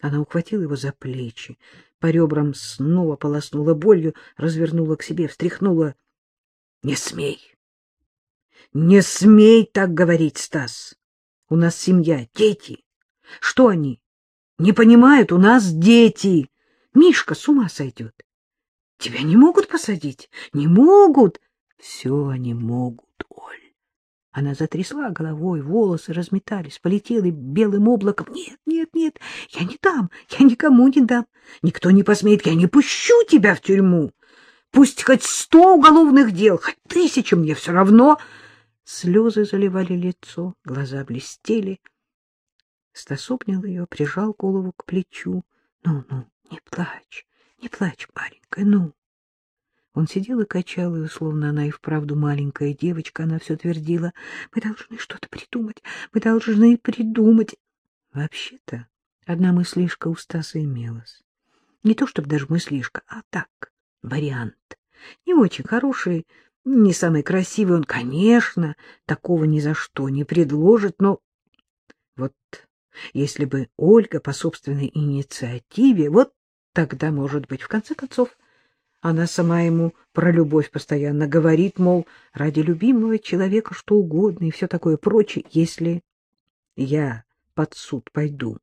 Она ухватила его за плечи, по ребрам снова полоснула болью, развернула к себе, встряхнула. — Не смей! Не смей так говорить, Стас! У нас семья, дети. Что они? Не понимают, у нас дети. Мишка с ума сойдет. Тебя не могут посадить? Не могут. Все они могут. Она затрясла головой, волосы разметались, полетели белым облаком. Нет, нет, нет, я не дам, я никому не дам. Никто не посмеет, я не пущу тебя в тюрьму. Пусть хоть сто уголовных дел, хоть тысяча, мне все равно. Слезы заливали лицо, глаза блестели. Стас обнял ее, прижал голову к плечу. Ну, ну, не плачь, не плачь, маленькая, ну. Он сидел и качал ее, словно она и вправду маленькая девочка. Она все твердила, мы должны что-то придумать, мы должны придумать. Вообще-то, одна мыслишка у Стаса имелась. Не то чтобы даже мыслишка, а так, вариант. Не очень хороший, не самый красивый он, конечно, такого ни за что не предложит, но вот если бы Ольга по собственной инициативе, вот тогда, может быть, в конце концов, она сама ему про любовь постоянно говорит, мол, ради любимого человека что угодно и все такое прочее. Если я под суд пойду,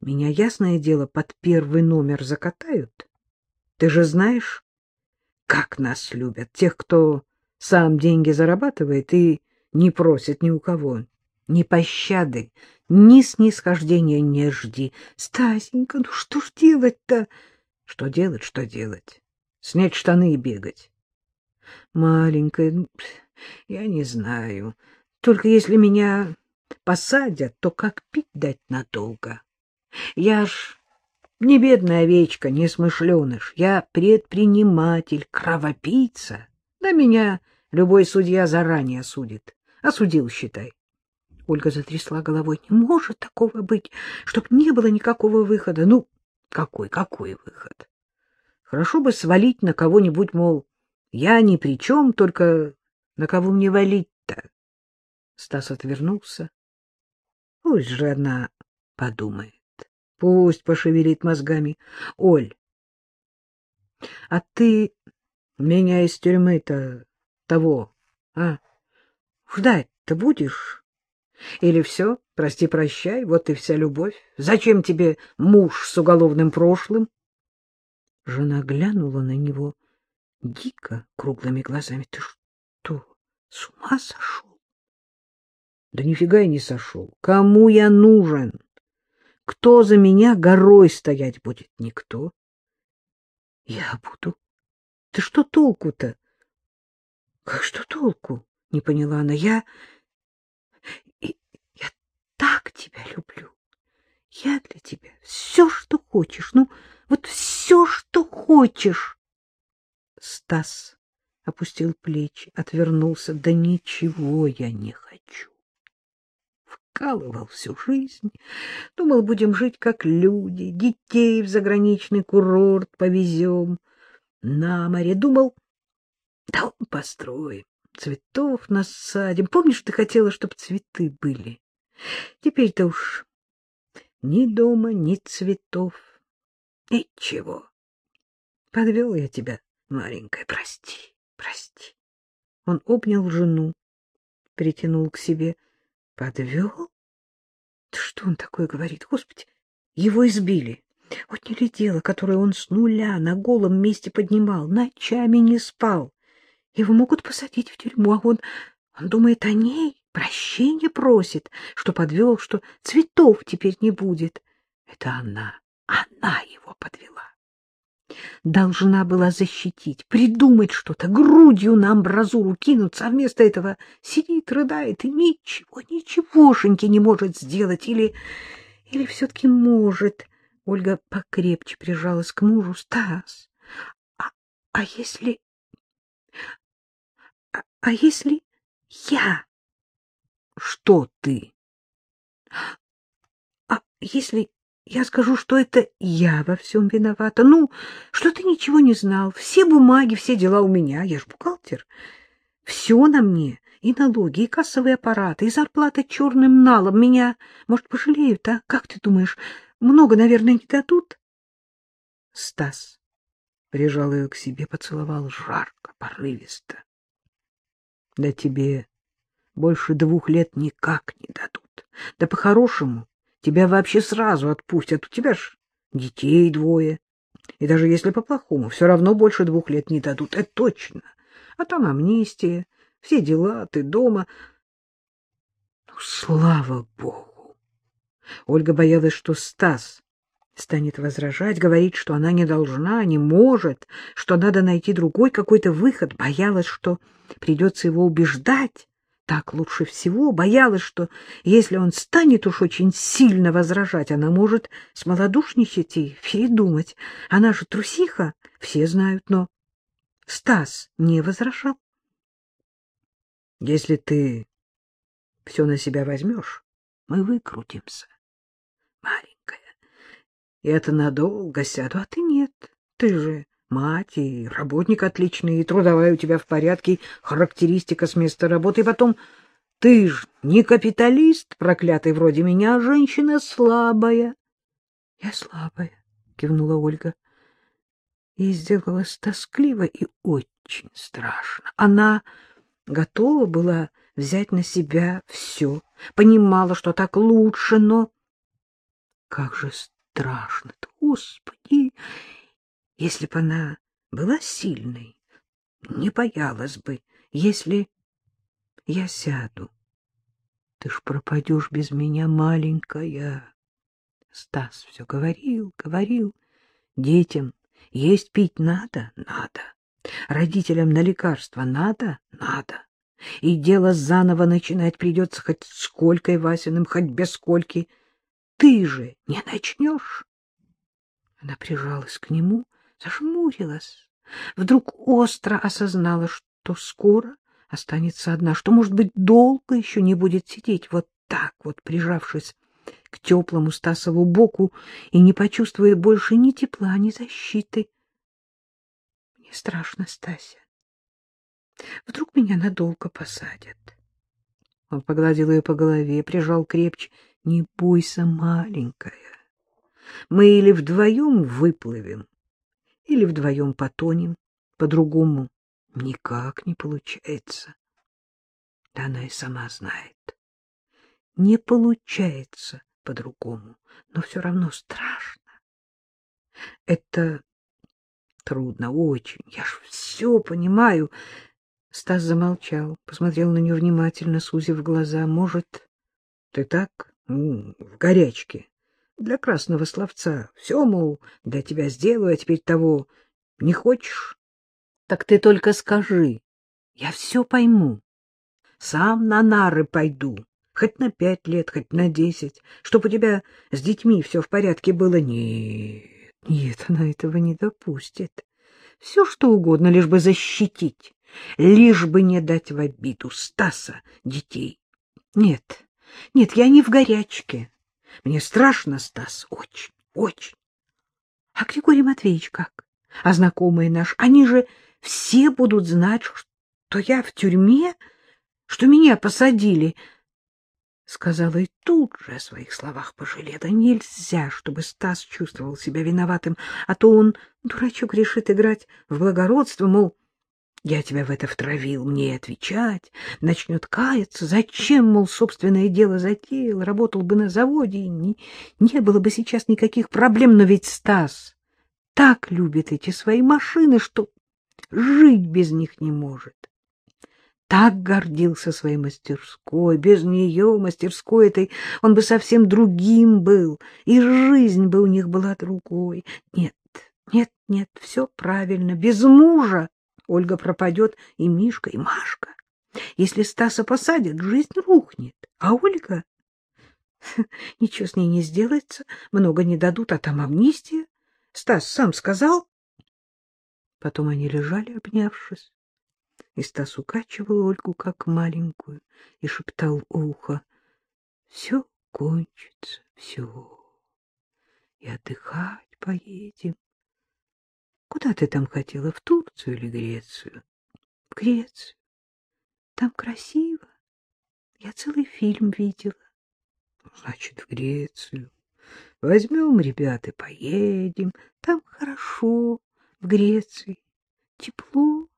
меня, ясное дело, под первый номер закатают. Ты же знаешь, как нас любят, тех, кто сам деньги зарабатывает и не просит ни у кого. Ни пощады, ни снисхождения не жди. Стасенька, ну что ж делать-то? Что делать, что делать? Снять штаны и бегать. Маленькая, я не знаю. Только если меня посадят, то как пить дать надолго? Я ж не бедная овечка, не смышленыш. Я предприниматель, кровопийца. Да меня любой судья заранее осудит. Осудил, считай. Ольга затрясла головой. Не может такого быть, чтоб не было никакого выхода. Ну, какой, какой выход? Хорошо бы свалить на кого-нибудь, мол, я ни при чем, только на кого мне валить-то? Стас отвернулся. Пусть же она подумает. Пусть пошевелит мозгами. Оль, а ты меня из тюрьмы-то того, а? Ждать-то будешь? Или все, прости-прощай, вот и вся любовь? Зачем тебе муж с уголовным прошлым? Жена глянула на него дико, круглыми глазами. — Ты что, с ума сошел? — Да нифига я не сошел. Кому я нужен? Кто за меня горой стоять будет? Никто. — Я буду. Да что толку-то? — Как что толку? — не поняла она. — Я... Я так тебя люблю. Я для тебя все, что хочешь. Ну... Вот все, что хочешь. Стас опустил плечи, отвернулся. Да ничего я не хочу. Вкалывал всю жизнь. Думал, будем жить как люди. Детей в заграничный курорт повезем. На море. Думал, дом построим. Цветов насадим. Помнишь, ты хотела, чтобы цветы были? Теперь-то уж ни дома, ни цветов. Ничего. Подвел я тебя, маленькая, прости, прости. Он обнял жену, притянул к себе. Подвел? Что он такое говорит? Господи, его избили. Не дело, которое он с нуля на голом месте поднимал, ночами не спал. Его могут посадить в тюрьму, а он, он думает о ней, прощения просит, что подвел, что цветов теперь не будет. Это она она его подвела. Должна была защитить, придумать что-то, грудью на амбразуру кинуться, а вместо этого сидит, рыдает и ничего, ничегошеньки не может сделать. Или, или все-таки может. Ольга покрепче прижалась к мужу. Стас, а, а если... А, а если я? Что ты? А если я скажу, что это я во всем виновата. Ну, что ты ничего не знал. Все бумаги, все дела у меня. Я ж бухгалтер. Все на мне. И налоги, и кассовые аппараты, и зарплата черным налом. Меня, может, пожалеют, а? Как ты думаешь, много, наверное, не дадут. Стас прижал ее к себе, поцеловал жарко, порывисто. Да тебе больше двух лет никак не дадут. Да по-хорошему тебя вообще сразу отпустят. У тебя ж детей двое. И даже если по-плохому, все равно больше двух лет не дадут. Это точно. А там амнистия, все дела, ты дома. Ну, слава богу! Ольга боялась, что Стас станет возражать, говорить, что она не должна, не может, что надо найти другой какой-то выход. Боялась, что придется его убеждать. Так лучше всего. Боялась, что если он станет уж очень сильно возражать, она может смолодушничать и передумать. Она же трусиха, все знают, но Стас не возражал. Если ты все на себя возьмешь, мы выкрутимся, маленькая. И это надолго сяду, а ты нет. Ты же мать и работник отличный, и трудовая у тебя в порядке, характеристика с места работы, и потом ты ж не капиталист, проклятый вроде меня, а женщина слабая. — Я слабая, — кивнула Ольга. И сделалось тоскливо и очень страшно. Она готова была взять на себя все, понимала, что так лучше, но... Как же страшно-то, Господи! Если бы она была сильной, не боялась бы, если я сяду. Ты ж пропадешь без меня, маленькая. Стас все говорил, говорил. Детям есть пить надо? Надо. Родителям на лекарства надо? Надо. И дело заново начинать придется хоть сколько и Васиным, хоть без скольки. Ты же не начнешь? Она прижалась к нему, зажмурилась. Вдруг остро осознала, что скоро останется одна, что, может быть, долго еще не будет сидеть вот так вот, прижавшись к теплому Стасову боку и не почувствует больше ни тепла, ни защиты. Мне страшно, Стася. Вдруг меня надолго посадят. Он погладил ее по голове, прижал крепче. Не бойся, маленькая. Мы или вдвоем выплывем, или вдвоем потонем. По-другому никак не получается. Да она и сама знает. Не получается по-другому, но все равно страшно. Это трудно, очень. Я ж все понимаю. Стас замолчал, посмотрел на нее внимательно, сузив глаза. Может, ты так, ну, в горячке, для красного словца. Все, мол, для тебя сделаю, а теперь того не хочешь? Так ты только скажи, я все пойму. Сам на нары пойду, хоть на пять лет, хоть на десять, чтоб у тебя с детьми все в порядке было. Нет, нет, она этого не допустит. Все что угодно, лишь бы защитить, лишь бы не дать в обиду Стаса детей. Нет, нет, я не в горячке. Мне страшно, Стас, очень, очень. А Григорий Матвеевич как? А знакомые наши, они же все будут знать, что я в тюрьме, что меня посадили. Сказала и тут же о своих словах пожалела. Нельзя, чтобы Стас чувствовал себя виноватым, а то он, дурачок, решит играть в благородство, мол, я тебя в это втравил, мне отвечать, начнет каяться. Зачем, мол, собственное дело затеял, работал бы на заводе, и не, не было бы сейчас никаких проблем. Но ведь Стас так любит эти свои машины, что жить без них не может. Так гордился своей мастерской. Без нее, мастерской этой, он бы совсем другим был, и жизнь бы у них была другой. Нет, нет, нет, все правильно. Без мужа Ольга пропадет, и Мишка, и Машка. Если Стаса посадят, жизнь рухнет. А Ольга... Ничего с ней не сделается, много не дадут, а там амнистия. Стас сам сказал. Потом они лежали, обнявшись, и Стас укачивал Ольгу, как маленькую, и шептал ухо. Все кончится, все. И отдыхать поедем. Куда ты там хотела, в Турцию или Грецию? В Грецию. Там красиво. Я целый фильм видела. Значит, в Грецию. Возьмем ребят и поедем. Там хорошо, в Греции. Тепло,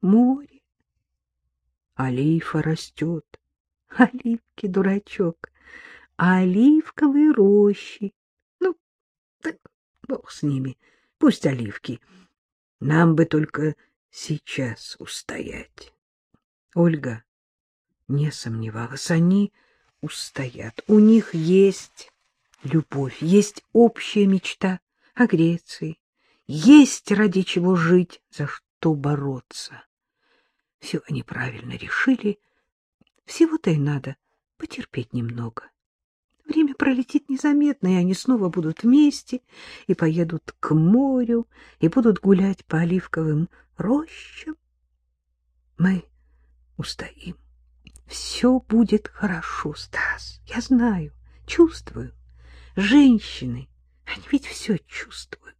море. Олифа растет. Оливки, дурачок. Оливковые рощи. Ну, так бог с ними. Пусть оливки. Нам бы только сейчас устоять. Ольга не сомневалась, они устоят. У них есть любовь, есть общая мечта о Греции, есть ради чего жить, за что бороться. Все они правильно решили, всего-то и надо потерпеть немного. Время пролетит незаметно, и они снова будут вместе, и поедут к морю, и будут гулять по оливковым рощам. Мы устоим. Все будет хорошо, Стас. Я знаю, чувствую. Женщины, они ведь все чувствуют.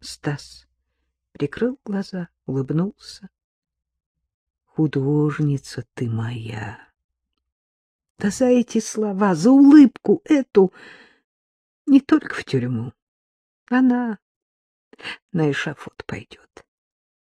Стас прикрыл глаза, улыбнулся. Художница ты моя. Да за эти слова, за улыбку эту не только в тюрьму. Она на эшафот пойдет.